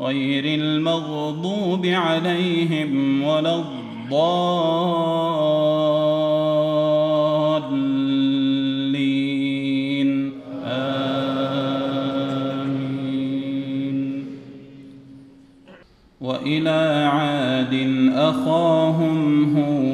غير المغضوب عليهم ولا الضالين. آمين. وإلى عاد أخاهم يا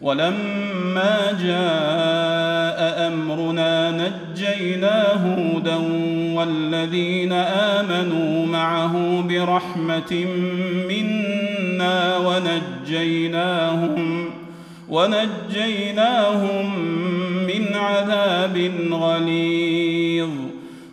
ولما جاء أمرنا نجينا هودا والذين آمنوا معه برحمة منا ونجيناهم ونجيناهم من عذاب غليظ.